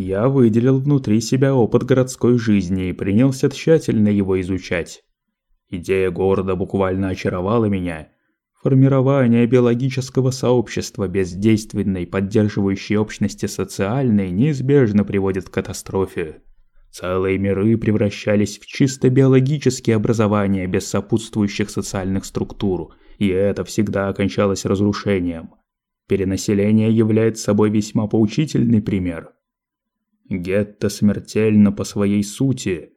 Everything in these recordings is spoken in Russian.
Я выделил внутри себя опыт городской жизни и принялся тщательно его изучать. Идея города буквально очаровала меня. Формирование биологического сообщества без действенной, поддерживающей общности социальной неизбежно приводит к катастрофе. Целые миры превращались в чисто биологические образования без сопутствующих социальных структур, и это всегда окончалось разрушением. Перенаселение является собой весьма поучительный пример. Гетто смертельно по своей сути.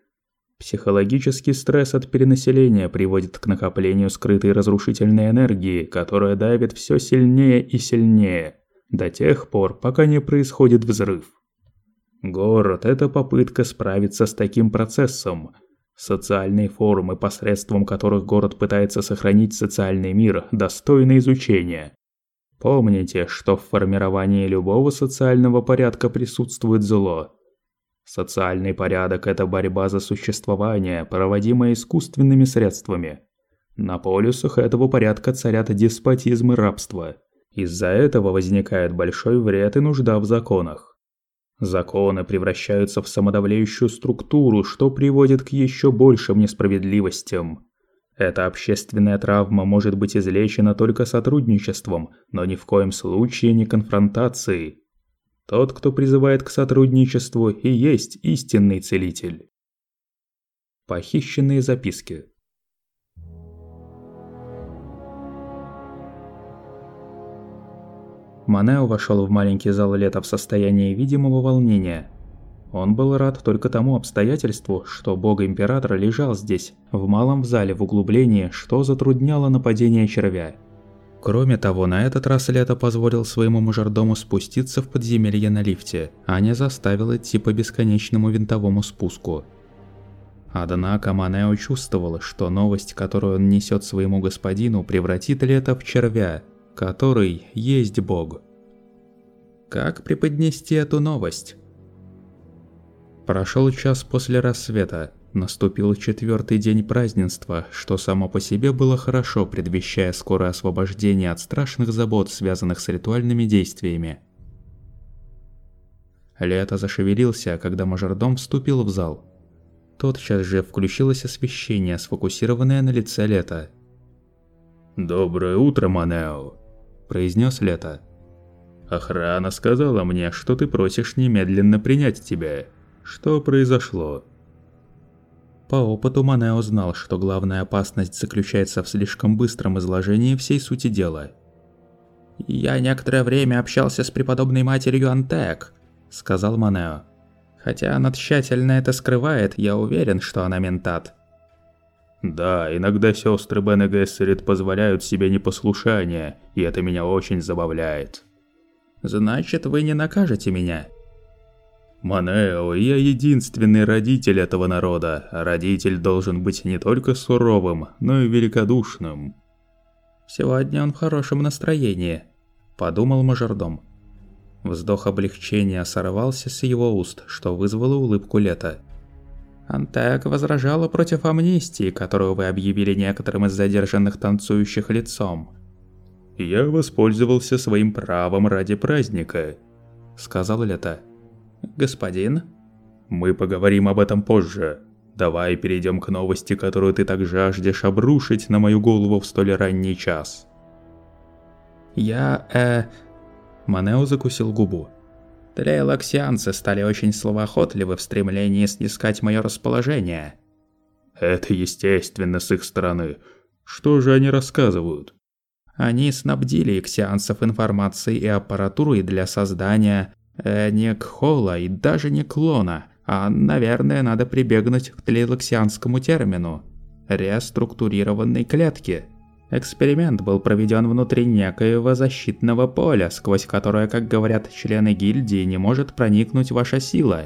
Психологический стресс от перенаселения приводит к накоплению скрытой разрушительной энергии, которая давит все сильнее и сильнее, до тех пор, пока не происходит взрыв. Город – это попытка справиться с таким процессом. Социальные формы, посредством которых город пытается сохранить социальный мир, достойны изучения. Помните, что в формировании любого социального порядка присутствует зло. Социальный порядок – это борьба за существование, проводимая искусственными средствами. На полюсах этого порядка царят деспотизм и рабство. Из-за этого возникает большой вред и нужда в законах. Законы превращаются в самодавляющую структуру, что приводит к еще большим несправедливостям. Эта общественная травма может быть излечена только сотрудничеством, но ни в коем случае не конфронтацией. Тот, кто призывает к сотрудничеству, и есть истинный целитель. Похищенные записки Манео вошел в маленький зал лета в состоянии видимого волнения. Он был рад только тому обстоятельству, что бог-император лежал здесь, в малом зале в углублении, что затрудняло нападение червя. Кроме того, на этот раз Лето позволил своему мажордому спуститься в подземелье на лифте, а не заставил идти по бесконечному винтовому спуску. Однако Манео чувствовал, что новость, которую он несет своему господину, превратит Лето в червя, который есть Бог. Как преподнести эту новость? Прошел час после рассвета, наступил четвертый день празднества, что само по себе было хорошо, предвещая скорое освобождение от страшных забот, связанных с ритуальными действиями. Лето зашевелился, когда мажордом вступил в зал. Тотчас же включилось освещение, сфокусированное на лице Лета. «Доброе утро, Манео!» произнес Лето. «Охрана сказала мне, что ты просишь немедленно принять тебя. Что произошло?» По опыту Манео знал, что главная опасность заключается в слишком быстром изложении всей сути дела. «Я некоторое время общался с преподобной матерью Антек», — сказал Манео. «Хотя она тщательно это скрывает, я уверен, что она ментат». Да, иногда сестры Бен и Гессерит позволяют себе непослушание, и это меня очень забавляет. Значит, вы не накажете меня? Манео, я единственный родитель этого народа, родитель должен быть не только суровым, но и великодушным. Сегодня он в хорошем настроении, подумал мажордом. Вздох облегчения сорвался с его уст, что вызвало улыбку лета. Антек возражала против амнистии, которую вы объявили некоторым из задержанных танцующих лицом. «Я воспользовался своим правом ради праздника», — сказал Лето. «Господин?» «Мы поговорим об этом позже. Давай перейдем к новости, которую ты так жаждешь обрушить на мою голову в столь ранний час». «Я, э...» Манео закусил губу. Тлейлоксианцы стали очень словоохотливы в стремлении снискать мое расположение. Это естественно с их стороны. Что же они рассказывают? Они снабдили иксианцев информацией и аппаратурой для создания э, не кхола и даже не клона, а, наверное, надо прибегнуть к тлейлоксианскому термину – реструктурированной клетки – Эксперимент был проведен внутри некоего защитного поля, сквозь которое, как говорят члены гильдии, не может проникнуть ваша сила.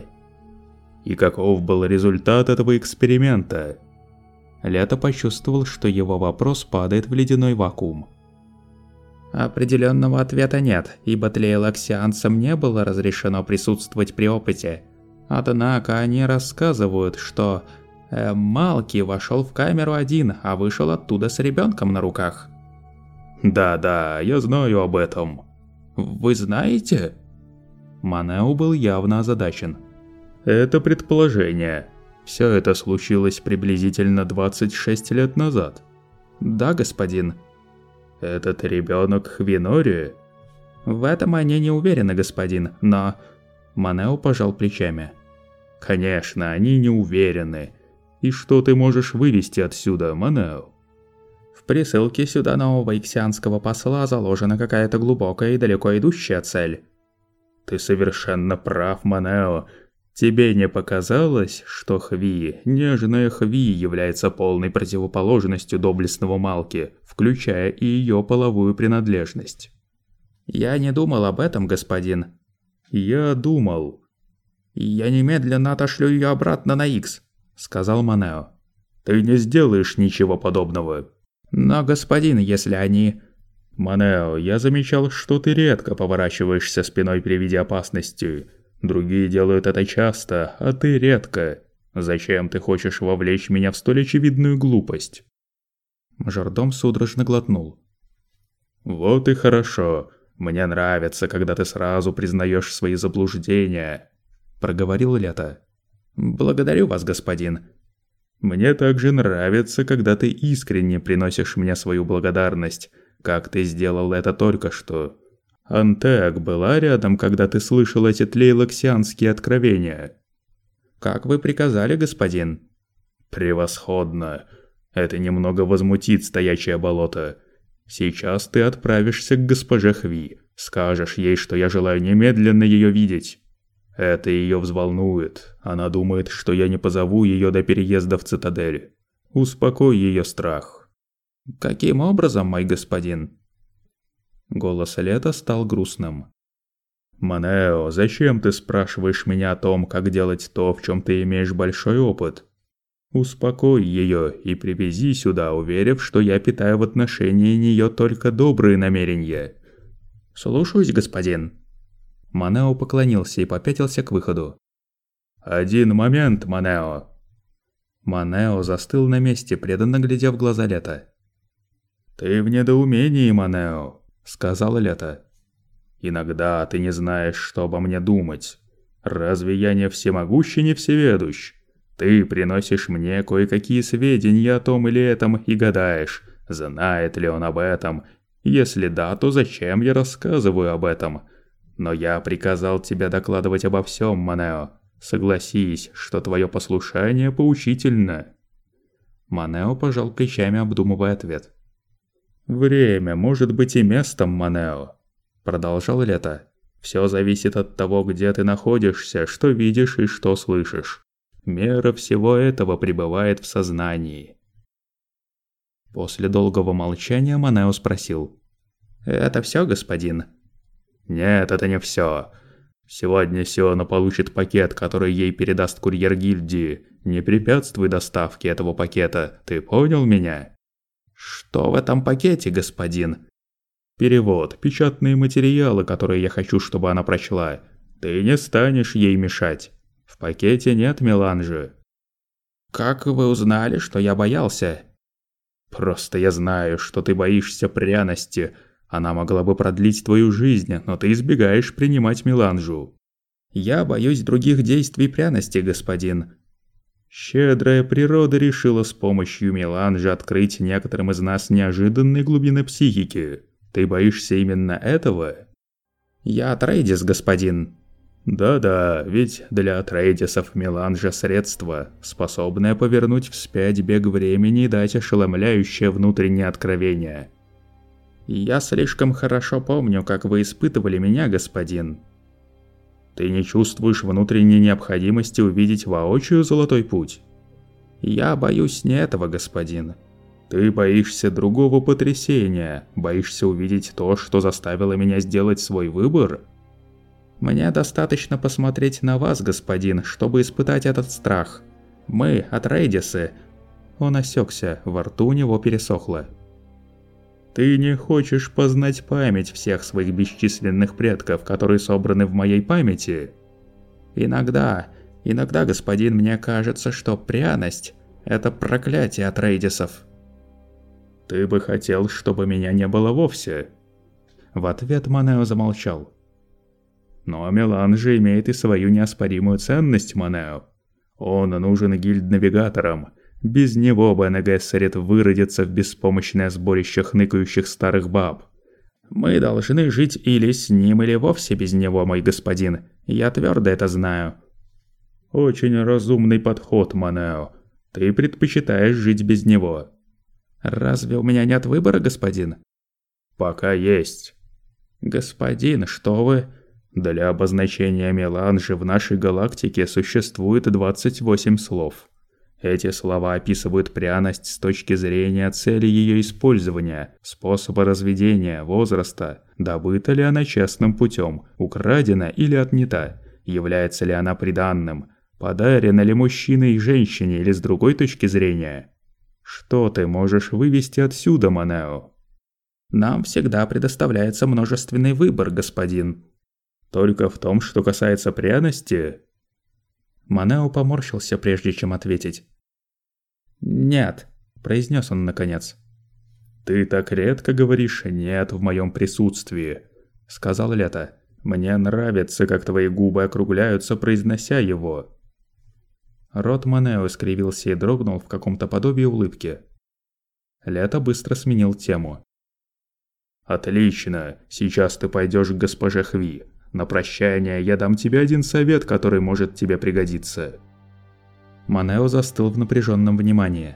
И каков был результат этого эксперимента? Лето почувствовал, что его вопрос падает в ледяной вакуум. Определенного ответа нет, ибо тлейлаксианцам не было разрешено присутствовать при опыте. Однако они рассказывают, что Э, Малки вошел в камеру один, а вышел оттуда с ребенком на руках. «Да-да, я знаю об этом». «Вы знаете?» Манео был явно озадачен. «Это предположение. Все это случилось приблизительно 26 лет назад». «Да, господин». «Этот ребенок Хвинори?» «В этом они не уверены, господин, но...» Манео пожал плечами. «Конечно, они не уверены. И что ты можешь вывести отсюда, Манео?» В присылке сюда нового иксианского посла заложена какая-то глубокая и далеко идущая цель. Ты совершенно прав, Манео. Тебе не показалось, что Хви, нежная Хви, является полной противоположностью доблестного Малки, включая и ее половую принадлежность? Я не думал об этом, господин. Я думал. Я немедленно отошлю ее обратно на Икс, сказал Манео. Ты не сделаешь ничего подобного. Но, господин, если они... «Манео, я замечал, что ты редко поворачиваешься спиной при виде опасности. Другие делают это часто, а ты редко. Зачем ты хочешь вовлечь меня в столь очевидную глупость?» Мажордом судорожно глотнул. «Вот и хорошо. Мне нравится, когда ты сразу признаешь свои заблуждения», – проговорил Лето. «Благодарю вас, господин. Мне также нравится, когда ты искренне приносишь мне свою благодарность» как ты сделал это только что. Антеак была рядом, когда ты слышал эти тлейлоксианские откровения. Как вы приказали, господин? Превосходно. Это немного возмутит стоячее болото. Сейчас ты отправишься к госпоже Хви. Скажешь ей, что я желаю немедленно ее видеть. Это ее взволнует. Она думает, что я не позову ее до переезда в цитадель. Успокой ее страх. «Каким образом, мой господин?» Голос Лета стал грустным. «Манео, зачем ты спрашиваешь меня о том, как делать то, в чем ты имеешь большой опыт? Успокой ее и привези сюда, уверив, что я питаю в отношении нее только добрые намерения». «Слушаюсь, господин». Манео поклонился и попятился к выходу. «Один момент, Манео!» Манео застыл на месте, преданно глядя в глаза Лета. «Ты в недоумении, Манео», — сказал Лето. «Иногда ты не знаешь, что обо мне думать. Разве я не всемогущий, не всеведущ? Ты приносишь мне кое-какие сведения о том или этом и гадаешь, знает ли он об этом. Если да, то зачем я рассказываю об этом? Но я приказал тебе докладывать обо всем, Манео. Согласись, что твое послушание поучительно». Манео пожал плечами, обдумывая ответ. «Время может быть и местом, Манео», – продолжал Лето. «Все зависит от того, где ты находишься, что видишь и что слышишь. Мера всего этого пребывает в сознании». После долгого молчания Манео спросил. «Это все, господин?» «Нет, это не все. Сегодня Сиона получит пакет, который ей передаст курьер гильдии. Не препятствуй доставке этого пакета, ты понял меня?» «Что в этом пакете, господин?» «Перевод, печатные материалы, которые я хочу, чтобы она прочла. Ты не станешь ей мешать. В пакете нет меланжи». «Как вы узнали, что я боялся?» «Просто я знаю, что ты боишься пряности. Она могла бы продлить твою жизнь, но ты избегаешь принимать меланжу». «Я боюсь других действий пряности, господин. Щедрая природа решила с помощью меланжа открыть некоторым из нас неожиданные глубины психики. Ты боишься именно этого? Я Трейдис, господин. Да-да, ведь для Трейдисов меланжа средство, способное повернуть вспять бег времени и дать ошеломляющее внутреннее откровение. Я слишком хорошо помню, как вы испытывали меня, господин. Ты не чувствуешь внутренней необходимости увидеть воочию золотой путь? Я боюсь не этого, господин. Ты боишься другого потрясения, боишься увидеть то, что заставило меня сделать свой выбор? Мне достаточно посмотреть на вас, господин, чтобы испытать этот страх. Мы, от Рейдисы... Он осекся, во рту у него пересохло. Ты не хочешь познать память всех своих бесчисленных предков, которые собраны в моей памяти? Иногда, иногда, господин, мне кажется, что пряность – это проклятие от Рейдисов. Ты бы хотел, чтобы меня не было вовсе? В ответ Манео замолчал. Но Милан же имеет и свою неоспоримую ценность, Манео. Он нужен гильд-навигаторам. Без него Бене Гессерит выродится в беспомощное сборище хныкающих старых баб. Мы должны жить или с ним, или вовсе без него, мой господин. Я твердо это знаю. Очень разумный подход, Манео. Ты предпочитаешь жить без него. Разве у меня нет выбора, господин? Пока есть. Господин, что вы... Для обозначения меланжи в нашей галактике существует 28 слов. Эти слова описывают пряность с точки зрения цели ее использования, способа разведения, возраста, добыта ли она честным путем, украдена или отнята, является ли она приданным, подарена ли мужчине и женщине или с другой точки зрения. Что ты можешь вывести отсюда, Манео? Нам всегда предоставляется множественный выбор, господин, только в том, что касается пряности...» Манео поморщился, прежде чем ответить. «Нет», – произнес он наконец. «Ты так редко говоришь «нет» в моем присутствии», – сказал Лето. «Мне нравится, как твои губы округляются, произнося его». Рот Манео скривился и дрогнул в каком-то подобии улыбки. Лето быстро сменил тему. «Отлично, сейчас ты пойдешь к госпоже Хви. На прощание я дам тебе один совет, который может тебе пригодиться». Манео застыл в напряженном внимании.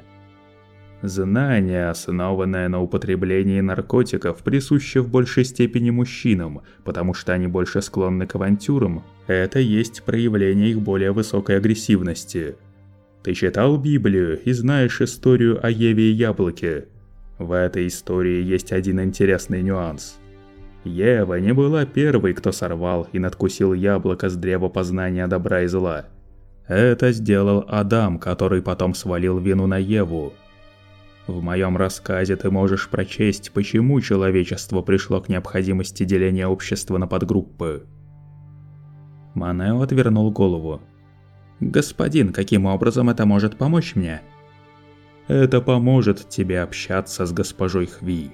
Знание, основанное на употреблении наркотиков, присуще в большей степени мужчинам, потому что они больше склонны к авантюрам. Это есть проявление их более высокой агрессивности. Ты читал Библию и знаешь историю о Еве и Яблоке. В этой истории есть один интересный нюанс – Ева не была первой, кто сорвал и надкусил яблоко с древа познания добра и зла. Это сделал Адам, который потом свалил вину на Еву. В моем рассказе ты можешь прочесть, почему человечество пришло к необходимости деления общества на подгруппы. Манео отвернул голову. «Господин, каким образом это может помочь мне?» «Это поможет тебе общаться с госпожой Хви»,